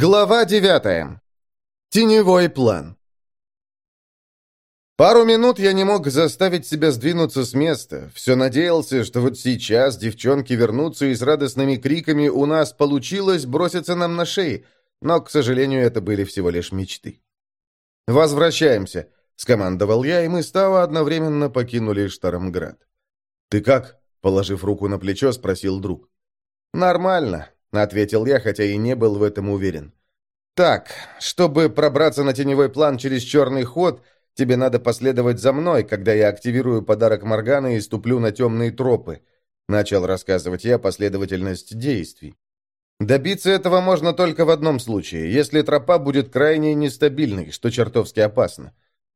Глава девятая. Теневой план. Пару минут я не мог заставить себя сдвинуться с места. Все надеялся, что вот сейчас девчонки вернутся и с радостными криками «У нас получилось!» бросятся нам на шеи. Но, к сожалению, это были всего лишь мечты. «Возвращаемся», — скомандовал я, и мы с Тао одновременно покинули Штаромград. «Ты как?» — положив руку на плечо, спросил друг. «Нормально», — ответил я, хотя и не был в этом уверен. «Так, чтобы пробраться на теневой план через черный ход, тебе надо последовать за мной, когда я активирую подарок Моргана и ступлю на темные тропы», — начал рассказывать я последовательность действий. «Добиться этого можно только в одном случае, если тропа будет крайне нестабильной, что чертовски опасно.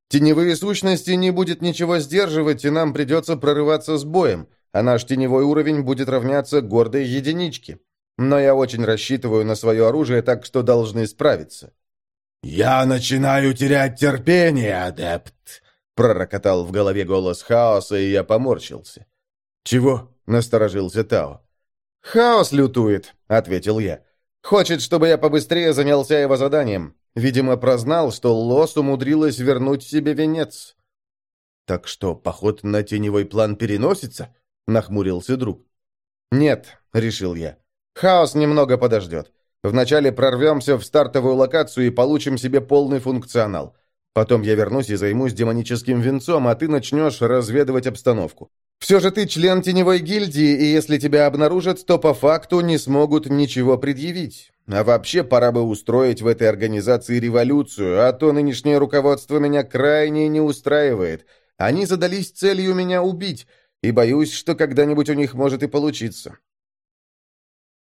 Теневые сущности не будет ничего сдерживать, и нам придется прорываться с боем, а наш теневой уровень будет равняться гордой единичке. Но я очень рассчитываю на свое оружие, так что должны справиться». «Я начинаю терять терпение, адепт!» Пророкотал в голове голос хаоса, и я поморщился. «Чего?» — насторожился Тао. «Хаос лютует», — ответил я. «Хочет, чтобы я побыстрее занялся его заданием. Видимо, прознал, что Лос умудрилась вернуть себе венец». «Так что, поход на теневой план переносится?» — нахмурился друг. «Нет», — решил я. «Хаос немного подождет. Вначале прорвемся в стартовую локацию и получим себе полный функционал. Потом я вернусь и займусь демоническим венцом, а ты начнешь разведывать обстановку. Все же ты член теневой гильдии, и если тебя обнаружат, то по факту не смогут ничего предъявить. А вообще пора бы устроить в этой организации революцию, а то нынешнее руководство меня крайне не устраивает. Они задались целью меня убить, и боюсь, что когда-нибудь у них может и получиться.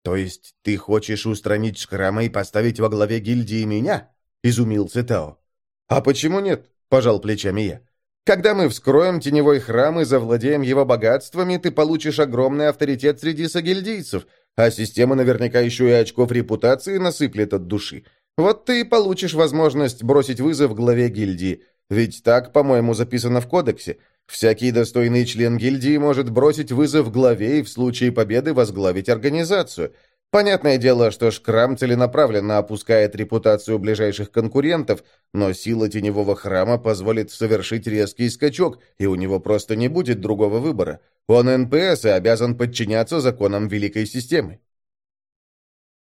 «То есть ты хочешь устранить Шкрама и поставить во главе гильдии меня?» — изумился Тао. «А почему нет?» — пожал плечами я. «Когда мы вскроем теневой храм и завладеем его богатствами, ты получишь огромный авторитет среди сагильдийцев, а система наверняка еще и очков репутации насыплет от души. Вот ты и получишь возможность бросить вызов главе гильдии. Ведь так, по-моему, записано в кодексе. Всякий достойный член гильдии может бросить вызов главе и в случае победы возглавить организацию. Понятное дело, что Шкрам целенаправленно опускает репутацию ближайших конкурентов, но сила теневого храма позволит совершить резкий скачок, и у него просто не будет другого выбора. Он НПС и обязан подчиняться законам Великой Системы.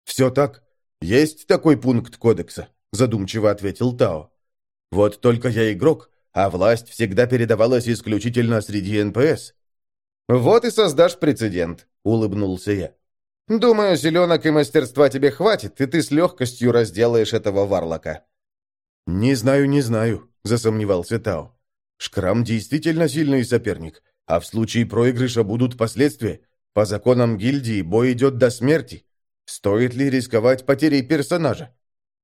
«Все так. Есть такой пункт кодекса», — задумчиво ответил Тао. «Вот только я игрок, а власть всегда передавалась исключительно среди НПС. «Вот и создашь прецедент», — улыбнулся я. «Думаю, зеленок и мастерства тебе хватит, и ты с легкостью разделаешь этого варлока». «Не знаю, не знаю», — засомневался Тао. «Шкрам действительно сильный соперник, а в случае проигрыша будут последствия. По законам гильдии бой идет до смерти. Стоит ли рисковать потерей персонажа?»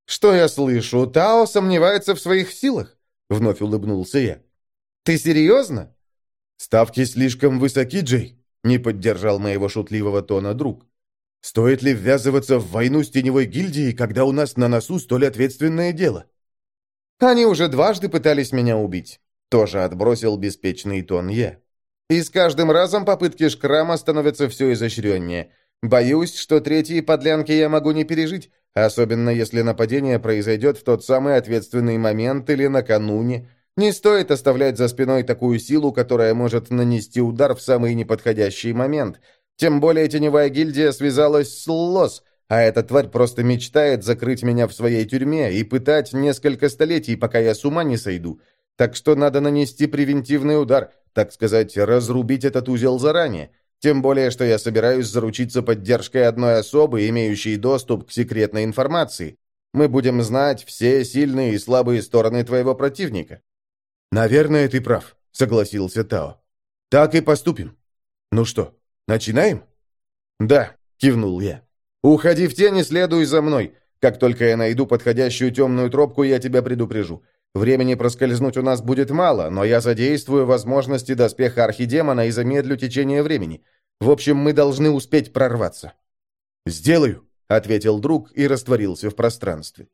«Что я слышу? Тао сомневается в своих силах?» — вновь улыбнулся я. «Ты серьезно?» «Ставки слишком высоки, Джей», — не поддержал моего шутливого тона друг. «Стоит ли ввязываться в войну с теневой гильдией, когда у нас на носу столь ответственное дело?» «Они уже дважды пытались меня убить», — тоже отбросил беспечный тон я. «И с каждым разом попытки шкрама становятся все изощреннее. Боюсь, что третьи подлянки я могу не пережить, особенно если нападение произойдет в тот самый ответственный момент или накануне. Не стоит оставлять за спиной такую силу, которая может нанести удар в самый неподходящий момент. Тем более теневая гильдия связалась с Лос, а эта тварь просто мечтает закрыть меня в своей тюрьме и пытать несколько столетий, пока я с ума не сойду. Так что надо нанести превентивный удар, так сказать, разрубить этот узел заранее. Тем более, что я собираюсь заручиться поддержкой одной особы, имеющей доступ к секретной информации. Мы будем знать все сильные и слабые стороны твоего противника». «Наверное, ты прав», — согласился Тао. «Так и поступим. Ну что, начинаем?» «Да», — кивнул я. «Уходи в тень и следуй за мной. Как только я найду подходящую темную тропку, я тебя предупрежу. Времени проскользнуть у нас будет мало, но я задействую возможности доспеха архидемона и замедлю течение времени. В общем, мы должны успеть прорваться». «Сделаю», — ответил друг и растворился в пространстве.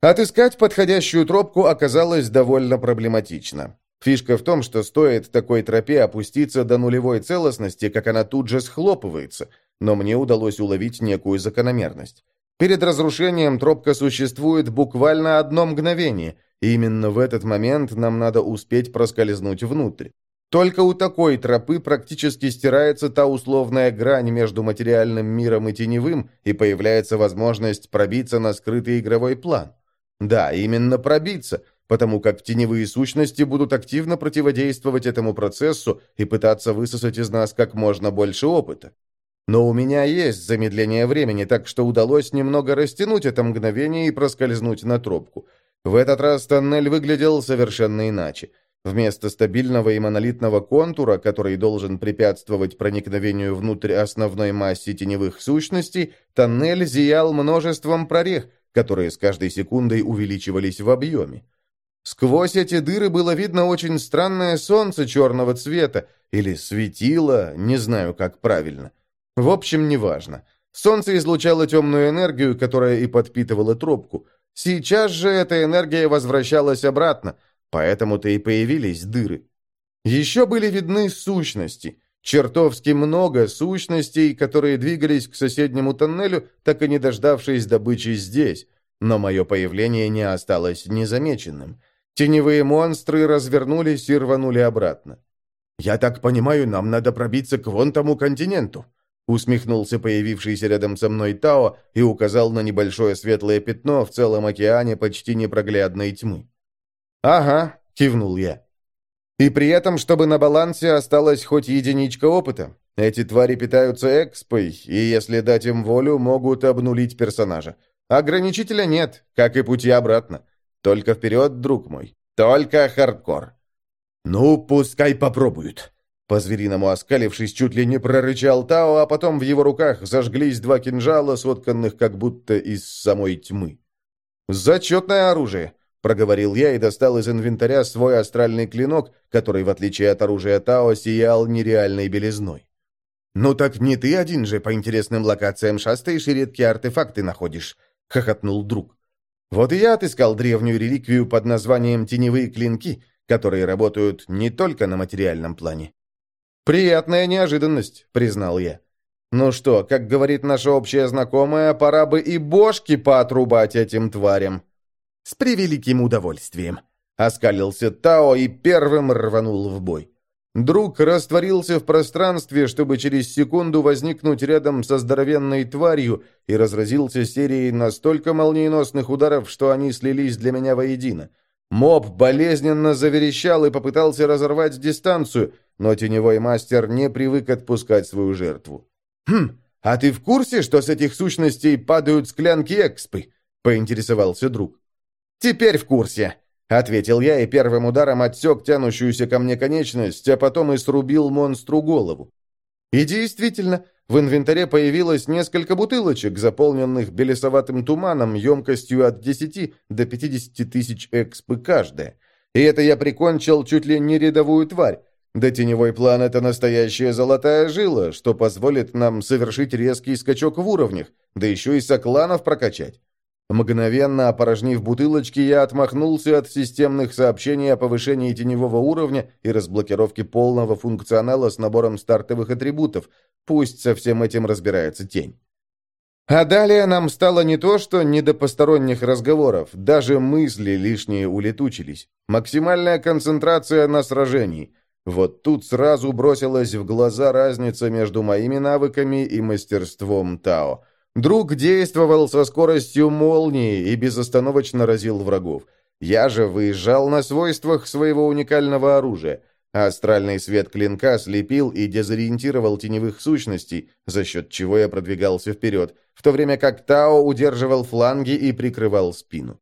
Отыскать подходящую тропку оказалось довольно проблематично. Фишка в том, что стоит такой тропе опуститься до нулевой целостности, как она тут же схлопывается, но мне удалось уловить некую закономерность. Перед разрушением тропка существует буквально одно мгновение, и именно в этот момент нам надо успеть проскользнуть внутрь. Только у такой тропы практически стирается та условная грань между материальным миром и теневым, и появляется возможность пробиться на скрытый игровой план. Да, именно пробиться, потому как теневые сущности будут активно противодействовать этому процессу и пытаться высосать из нас как можно больше опыта. Но у меня есть замедление времени, так что удалось немного растянуть это мгновение и проскользнуть на тропку. В этот раз тоннель выглядел совершенно иначе. Вместо стабильного и монолитного контура, который должен препятствовать проникновению внутрь основной массы теневых сущностей, тоннель зиял множеством прорех, которые с каждой секундой увеличивались в объеме. Сквозь эти дыры было видно очень странное солнце черного цвета, или светило, не знаю, как правильно. В общем, неважно. Солнце излучало темную энергию, которая и подпитывала трубку. Сейчас же эта энергия возвращалась обратно, поэтому-то и появились дыры. Еще были видны сущности. Чертовски много сущностей, которые двигались к соседнему тоннелю, так и не дождавшись добычи здесь. Но мое появление не осталось незамеченным. Теневые монстры развернулись и рванули обратно. «Я так понимаю, нам надо пробиться к вон тому континенту», усмехнулся появившийся рядом со мной Тао и указал на небольшое светлое пятно в целом океане почти непроглядной тьмы. «Ага», — кивнул я. «И при этом, чтобы на балансе осталась хоть единичка опыта. Эти твари питаются экспой, и если дать им волю, могут обнулить персонажа. Ограничителя нет, как и пути обратно. Только вперед, друг мой. Только хардкор». «Ну, пускай попробуют», по-звериному оскалившись, чуть ли не прорычал Тао, а потом в его руках зажглись два кинжала, сотканных как будто из самой тьмы. «Зачетное оружие!» — проговорил я и достал из инвентаря свой астральный клинок, который, в отличие от оружия Тао, сиял нереальной белизной. «Ну так не ты один же по интересным локациям шастаешь и редкие артефакты находишь», — хохотнул друг. «Вот и я отыскал древнюю реликвию под названием «Теневые клинки», которые работают не только на материальном плане. «Приятная неожиданность», — признал я. «Ну что, как говорит наша общая знакомая, пора бы и бошки поотрубать этим тварям». «С превеликим удовольствием», — оскалился Тао и первым рванул в бой. Друг растворился в пространстве, чтобы через секунду возникнуть рядом со здоровенной тварью, и разразился серией настолько молниеносных ударов, что они слились для меня воедино. Моб болезненно заверещал и попытался разорвать дистанцию, но теневой мастер не привык отпускать свою жертву. «Хм, а ты в курсе, что с этих сущностей падают склянки экспы?» — поинтересовался друг. «Теперь в курсе», — ответил я и первым ударом отсек тянущуюся ко мне конечность, а потом и срубил монстру голову. И действительно, в инвентаре появилось несколько бутылочек, заполненных белесоватым туманом емкостью от 10 до 50 тысяч экспы каждая. И это я прикончил чуть ли не рядовую тварь, да теневой план — это настоящая золотая жила, что позволит нам совершить резкий скачок в уровнях, да еще и сокланов прокачать. Мгновенно опорожнив бутылочки, я отмахнулся от системных сообщений о повышении теневого уровня и разблокировке полного функционала с набором стартовых атрибутов. Пусть со всем этим разбирается тень. А далее нам стало не то, что не до посторонних разговоров, даже мысли лишние улетучились. Максимальная концентрация на сражении — вот тут сразу бросилась в глаза разница между моими навыками и мастерством Тао. Друг действовал со скоростью молнии и безостановочно разил врагов. Я же выезжал на свойствах своего уникального оружия. Астральный свет клинка слепил и дезориентировал теневых сущностей, за счет чего я продвигался вперед, в то время как Тао удерживал фланги и прикрывал спину.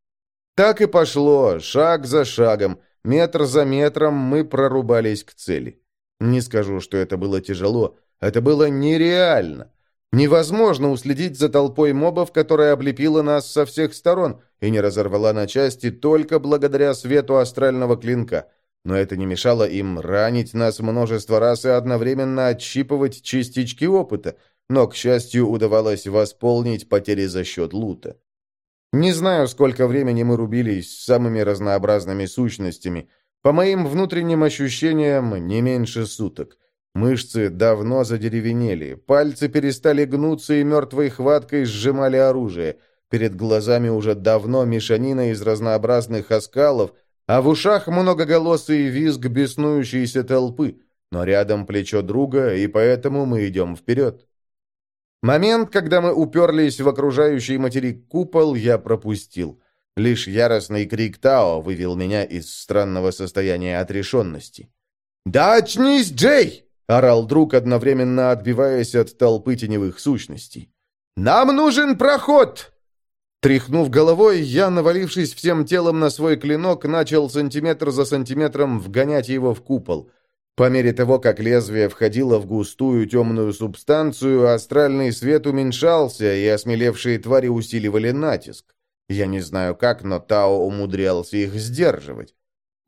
Так и пошло, шаг за шагом, Метр за метром мы прорубались к цели. Не скажу, что это было тяжело. Это было нереально. Невозможно уследить за толпой мобов, которая облепила нас со всех сторон и не разорвала на части только благодаря свету астрального клинка. Но это не мешало им ранить нас множество раз и одновременно отщипывать частички опыта, но, к счастью, удавалось восполнить потери за счет лута. Не знаю, сколько времени мы рубились с самыми разнообразными сущностями. По моим внутренним ощущениям, не меньше суток. Мышцы давно задеревенели, пальцы перестали гнуться и мертвой хваткой сжимали оружие. Перед глазами уже давно мешанина из разнообразных оскалов, а в ушах многоголосый визг беснующейся толпы. Но рядом плечо друга, и поэтому мы идем вперед. Момент, когда мы уперлись в окружающий материк купол, я пропустил. Лишь яростный крик Тао вывел меня из странного состояния отрешенности. «Да очнись, Джей!» — орал друг, одновременно отбиваясь от толпы теневых сущностей. «Нам нужен проход!» Тряхнув головой, я, навалившись всем телом на свой клинок, начал сантиметр за сантиметром вгонять его в купол. По мере того, как лезвие входило в густую темную субстанцию, астральный свет уменьшался, и осмелевшие твари усиливали натиск. Я не знаю как, но Тао умудрялся их сдерживать.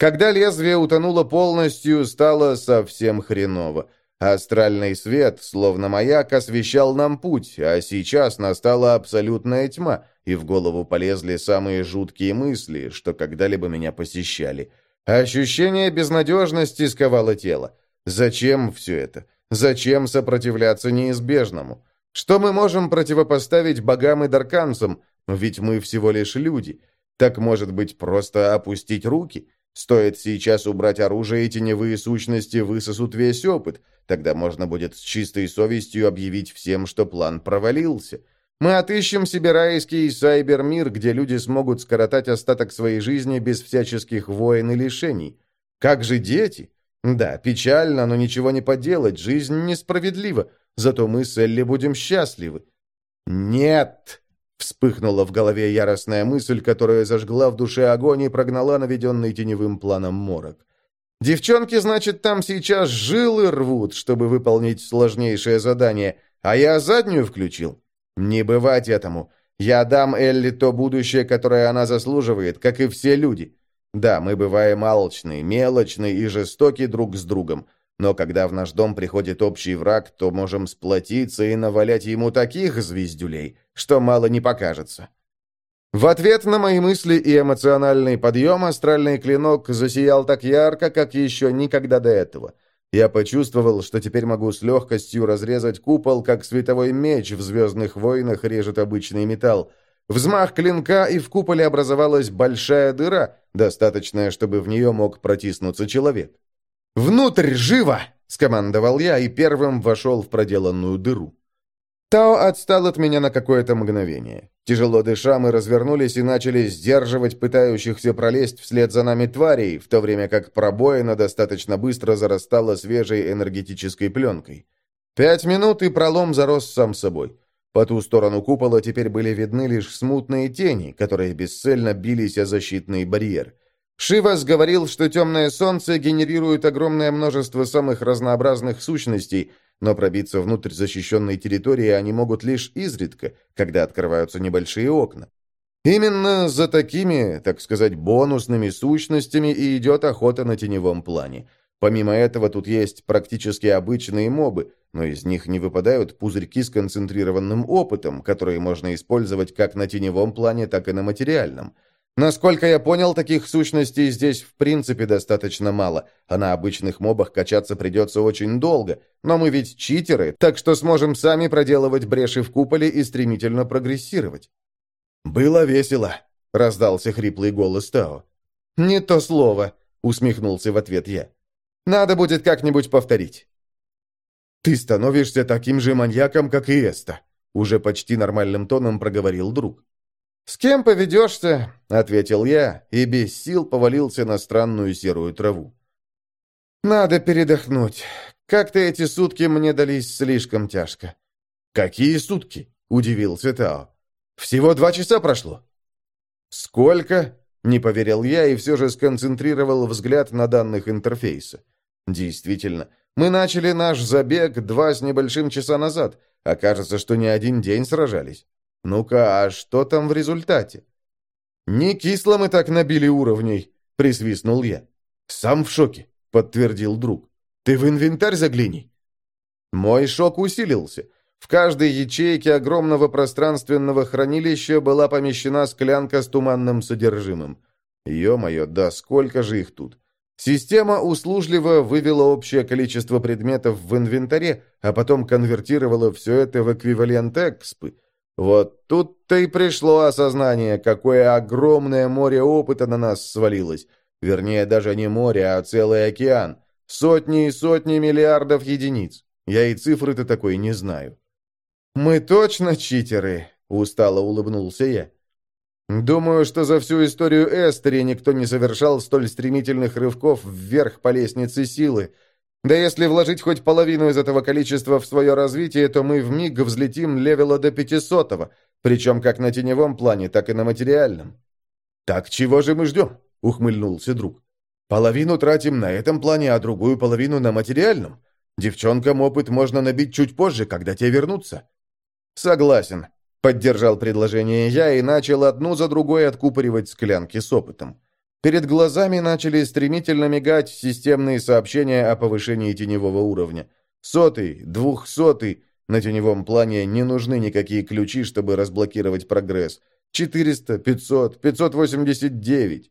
Когда лезвие утонуло полностью, стало совсем хреново. Астральный свет, словно маяк, освещал нам путь, а сейчас настала абсолютная тьма, и в голову полезли самые жуткие мысли, что когда-либо меня посещали. Ощущение безнадежности сковало тело. Зачем все это? Зачем сопротивляться неизбежному? Что мы можем противопоставить богам и дарканцам? Ведь мы всего лишь люди. Так, может быть, просто опустить руки? Стоит сейчас убрать оружие, и теневые сущности высосут весь опыт. Тогда можно будет с чистой совестью объявить всем, что план провалился. Мы отыщем себе райский сайбермир, где люди смогут скоротать остаток своей жизни без всяческих войн и лишений. Как же дети? Да, печально, но ничего не поделать, жизнь несправедлива. Зато мы с Элли будем счастливы. Нет! Вспыхнула в голове яростная мысль, которая зажгла в душе огонь и прогнала наведенный теневым планом морок. «Девчонки, значит, там сейчас жилы рвут, чтобы выполнить сложнейшее задание, а я заднюю включил? Не бывать этому. Я дам Элли то будущее, которое она заслуживает, как и все люди. Да, мы бываем алчны, мелочны и жестоки друг с другом, но когда в наш дом приходит общий враг, то можем сплотиться и навалять ему таких звездюлей, что мало не покажется. В ответ на мои мысли и эмоциональный подъем астральный клинок засиял так ярко, как еще никогда до этого. Я почувствовал, что теперь могу с легкостью разрезать купол, как световой меч в «Звездных войнах» режет обычный металл. Взмах клинка, и в куполе образовалась большая дыра, достаточная, чтобы в нее мог протиснуться человек. «Внутрь, живо!» — скомандовал я и первым вошел в проделанную дыру. Тао отстал от меня на какое-то мгновение. Тяжело дыша, мы развернулись и начали сдерживать пытающихся пролезть вслед за нами тварей, в то время как пробоина достаточно быстро зарастала свежей энергетической пленкой. Пять минут, и пролом зарос сам собой. По ту сторону купола теперь были видны лишь смутные тени, которые бесцельно бились о защитный барьер. Шивас говорил, что темное солнце генерирует огромное множество самых разнообразных сущностей, но пробиться внутрь защищенной территории они могут лишь изредка, когда открываются небольшие окна. Именно за такими, так сказать, бонусными сущностями и идет охота на теневом плане. Помимо этого, тут есть практически обычные мобы, но из них не выпадают пузырьки с концентрированным опытом, которые можно использовать как на теневом плане, так и на материальном – Насколько я понял, таких сущностей здесь в принципе достаточно мало, а на обычных мобах качаться придется очень долго. Но мы ведь читеры, так что сможем сами проделывать бреши в куполе и стремительно прогрессировать. «Было весело», — раздался хриплый голос Тао. «Не то слово», — усмехнулся в ответ я. «Надо будет как-нибудь повторить». «Ты становишься таким же маньяком, как и Эста», — уже почти нормальным тоном проговорил друг. «С кем поведешься?» — ответил я и без сил повалился на странную серую траву. «Надо передохнуть. Как-то эти сутки мне дались слишком тяжко». «Какие сутки?» — удивился Тао. «Всего два часа прошло». «Сколько?» — не поверил я и все же сконцентрировал взгляд на данных интерфейса. «Действительно, мы начали наш забег два с небольшим часа назад, а кажется, что не один день сражались». «Ну-ка, а что там в результате?» «Не кисло мы так набили уровней», — присвистнул я. «Сам в шоке», — подтвердил друг. «Ты в инвентарь загляни». Мой шок усилился. В каждой ячейке огромного пространственного хранилища была помещена склянка с туманным содержимым. Ё-моё, да сколько же их тут! Система услужливо вывела общее количество предметов в инвентаре, а потом конвертировала все это в эквивалент экспы. Вот тут-то и пришло осознание, какое огромное море опыта на нас свалилось. Вернее, даже не море, а целый океан. Сотни и сотни миллиардов единиц. Я и цифры-то такой не знаю. «Мы точно читеры?» — устало улыбнулся я. Думаю, что за всю историю Эстери никто не совершал столь стремительных рывков вверх по лестнице силы. Да если вложить хоть половину из этого количества в свое развитие, то мы вмиг взлетим левела до пятисотого, причем как на теневом плане, так и на материальном. «Так чего же мы ждем?» — ухмыльнулся друг. «Половину тратим на этом плане, а другую половину на материальном. Девчонкам опыт можно набить чуть позже, когда те вернутся». «Согласен», Поддержал предложение я и начал одну за другой откупоривать склянки с опытом. Перед глазами начали стремительно мигать системные сообщения о повышении теневого уровня. Сотый, двухсотый. На теневом плане не нужны никакие ключи, чтобы разблокировать прогресс. 400, 500, 589.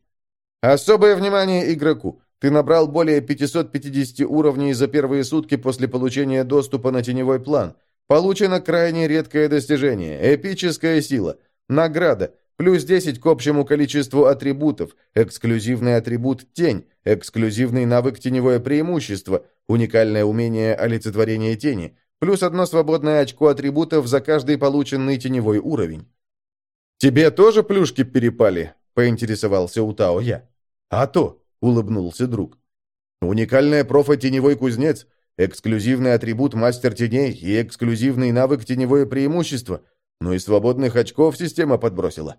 Особое внимание игроку. Ты набрал более 550 уровней за первые сутки после получения доступа на теневой план – Получено крайне редкое достижение – эпическая сила. Награда – плюс 10 к общему количеству атрибутов, эксклюзивный атрибут «Тень», эксклюзивный навык «Теневое преимущество», уникальное умение олицетворения тени, плюс одно свободное очко атрибутов за каждый полученный теневой уровень. «Тебе тоже плюшки перепали?» – поинтересовался у Тао я. «А то!» – улыбнулся друг. «Уникальная профа-теневой кузнец – эксклюзивный атрибут мастер теней и эксклюзивный навык теневое преимущество, ну и свободных очков система подбросила.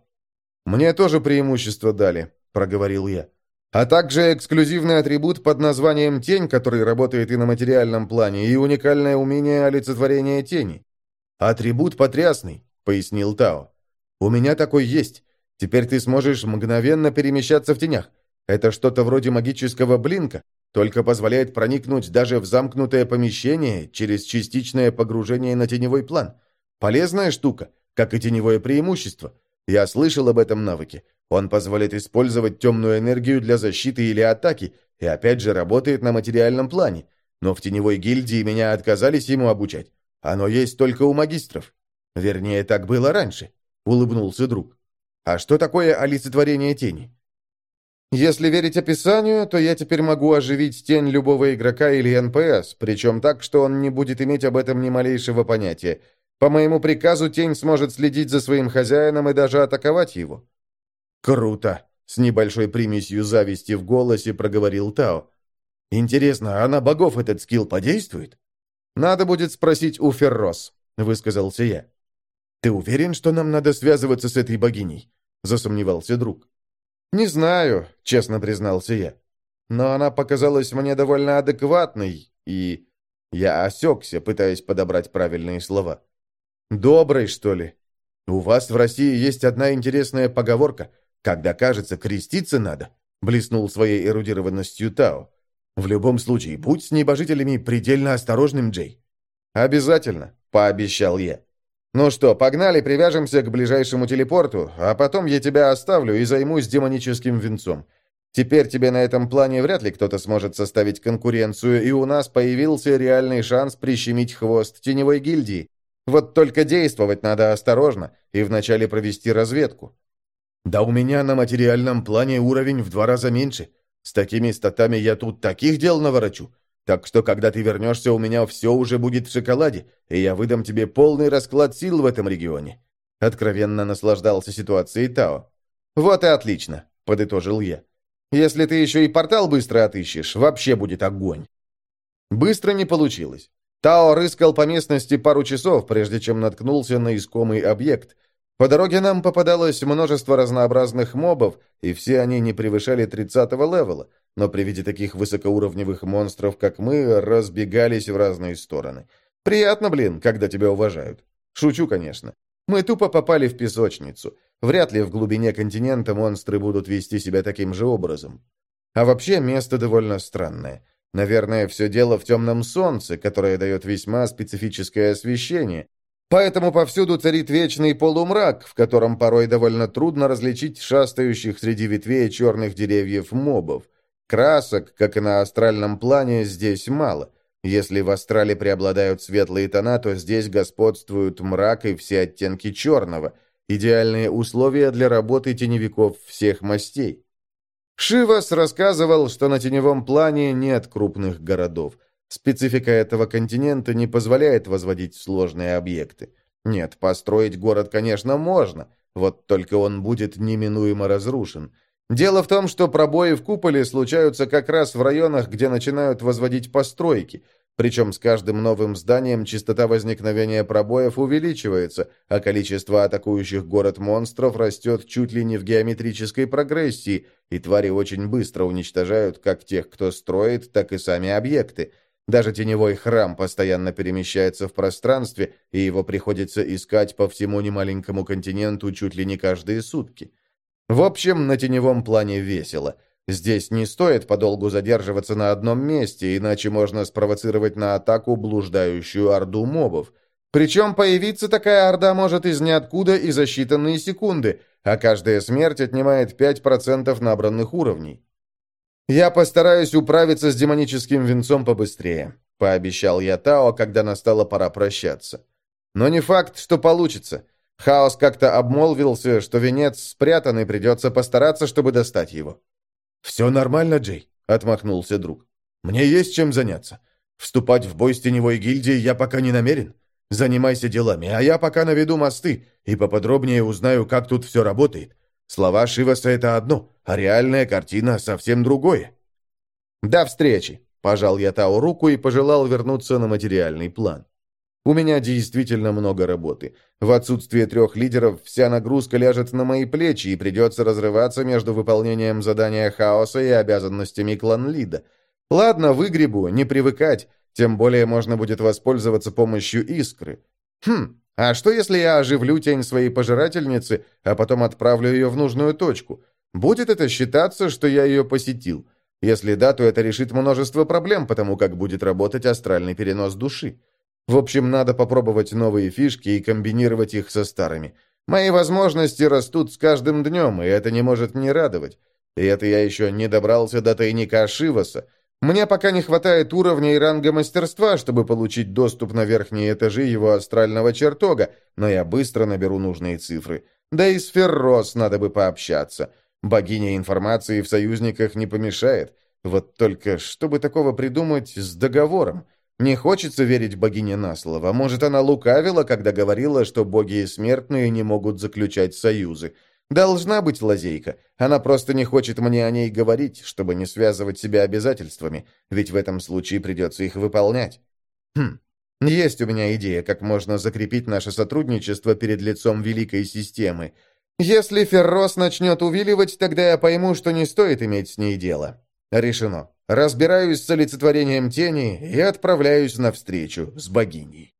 «Мне тоже преимущество дали», — проговорил я. «А также эксклюзивный атрибут под названием «Тень», который работает и на материальном плане, и уникальное умение олицетворения тени». «Атрибут потрясный», — пояснил Тао. «У меня такой есть. Теперь ты сможешь мгновенно перемещаться в тенях. Это что-то вроде магического блинка, только позволяет проникнуть даже в замкнутое помещение через частичное погружение на теневой план. Полезная штука, как и теневое преимущество. Я слышал об этом навыке. Он позволит использовать темную энергию для защиты или атаки, и опять же работает на материальном плане. Но в теневой гильдии меня отказались ему обучать. Оно есть только у магистров. Вернее, так было раньше, — улыбнулся друг. А что такое олицетворение тени? Если верить описанию, то я теперь могу оживить тень любого игрока или НПС, причем так, что он не будет иметь об этом ни малейшего понятия. По моему приказу тень сможет следить за своим хозяином и даже атаковать его». «Круто!» — с небольшой примесью зависти в голосе проговорил Тао. «Интересно, а на богов этот скилл подействует?» «Надо будет спросить у Феррос», — высказался я. «Ты уверен, что нам надо связываться с этой богиней?» — засомневался друг. «Не знаю», — честно признался я. «Но она показалась мне довольно адекватной, и...» Я осекся, пытаясь подобрать правильные слова. «Доброй, что ли? У вас в России есть одна интересная поговорка. Когда, кажется, креститься надо», — блеснул своей эрудированностью Тао. «В любом случае, будь с небожителями предельно осторожным, Джей». «Обязательно», — пообещал я. «Ну что, погнали, привяжемся к ближайшему телепорту, а потом я тебя оставлю и займусь демоническим венцом. Теперь тебе на этом плане вряд ли кто-то сможет составить конкуренцию, и у нас появился реальный шанс прищемить хвост теневой гильдии. Вот только действовать надо осторожно и вначале провести разведку». «Да у меня на материальном плане уровень в два раза меньше. С такими статами я тут таких дел наворочу. Так что, когда ты вернешься, у меня все уже будет в шоколаде, и я выдам тебе полный расклад сил в этом регионе». Откровенно наслаждался ситуацией Тао. «Вот и отлично», — подытожил я. «Если ты еще и портал быстро отыщешь, вообще будет огонь». Быстро не получилось. Тао рыскал по местности пару часов, прежде чем наткнулся на искомый объект. По дороге нам попадалось множество разнообразных мобов, и все они не превышали 30-го левела — но при виде таких высокоуровневых монстров, как мы, разбегались в разные стороны. Приятно, блин, когда тебя уважают. Шучу, конечно. Мы тупо попали в песочницу. Вряд ли в глубине континента монстры будут вести себя таким же образом. А вообще, место довольно странное. Наверное, все дело в темном солнце, которое дает весьма специфическое освещение. Поэтому повсюду царит вечный полумрак, в котором порой довольно трудно различить шастающих среди ветвей черных деревьев мобов. Красок, как и на астральном плане, здесь мало. Если в астрале преобладают светлые тона, то здесь господствуют мрак и все оттенки черного. Идеальные условия для работы теневиков всех мастей. Шивас рассказывал, что на теневом плане нет крупных городов. Специфика этого континента не позволяет возводить сложные объекты. Нет, построить город, конечно, можно, вот только он будет неминуемо разрушен. Дело в том, что пробои в куполе случаются как раз в районах, где начинают возводить постройки. Причем с каждым новым зданием частота возникновения пробоев увеличивается, а количество атакующих город монстров растет чуть ли не в геометрической прогрессии, и твари очень быстро уничтожают как тех, кто строит, так и сами объекты. Даже теневой храм постоянно перемещается в пространстве, и его приходится искать по всему немаленькому континенту чуть ли не каждые сутки. В общем, на теневом плане весело. Здесь не стоит подолгу задерживаться на одном месте, иначе можно спровоцировать на атаку блуждающую орду мобов. Причем появиться такая орда может из ниоткуда и за считанные секунды, а каждая смерть отнимает 5% набранных уровней. «Я постараюсь управиться с демоническим венцом побыстрее», — пообещал я Тао, когда настала пора прощаться. «Но не факт, что получится. Хаос как-то обмолвился, что венец спрятан, и придется постараться, чтобы достать его». «Все нормально, Джей», — отмахнулся друг. «Мне есть чем заняться. Вступать в бой с теневой гильдией я пока не намерен. Занимайся делами, а я пока наведу мосты и поподробнее узнаю, как тут все работает. Слова Шиваса — это одно, а реальная картина — совсем другое». «До встречи!» — пожал я Тао руку и пожелал вернуться на материальный план. У меня действительно много работы. В отсутствие трех лидеров вся нагрузка ляжет на мои плечи, и придется разрываться между выполнением задания хаоса и обязанностями клан-лида. Ладно, выгребу, не привыкать, тем более можно будет воспользоваться помощью искры. Хм, а что если я оживлю тень своей пожирательницы, а потом отправлю ее в нужную точку? Будет это считаться, что я ее посетил? Если да, то это решит множество проблем, потому как будет работать астральный перенос души. В общем, надо попробовать новые фишки и комбинировать их со старыми. Мои возможности растут с каждым днем, и это не может не радовать. И это я еще не добрался до тайника Шиваса. Мне пока не хватает уровня и ранга мастерства, чтобы получить доступ на верхние этажи его астрального чертога, но я быстро наберу нужные цифры. Да и с Феррос надо бы пообщаться. Богиня информации в союзниках не помешает. Вот только, чтобы такого придумать с договором? Не хочется верить богине на слово. Может, она лукавила, когда говорила, что боги и смертные не могут заключать союзы. Должна быть лазейка. Она просто не хочет мне о ней говорить, чтобы не связывать себя обязательствами, ведь в этом случае придется их выполнять. Хм, есть у меня идея, как можно закрепить наше сотрудничество перед лицом великой системы. Если Феррос начнет увиливать, тогда я пойму, что не стоит иметь с ней дело. Решено. Разбираюсь с олицетворением тени и отправляюсь навстречу с богиней.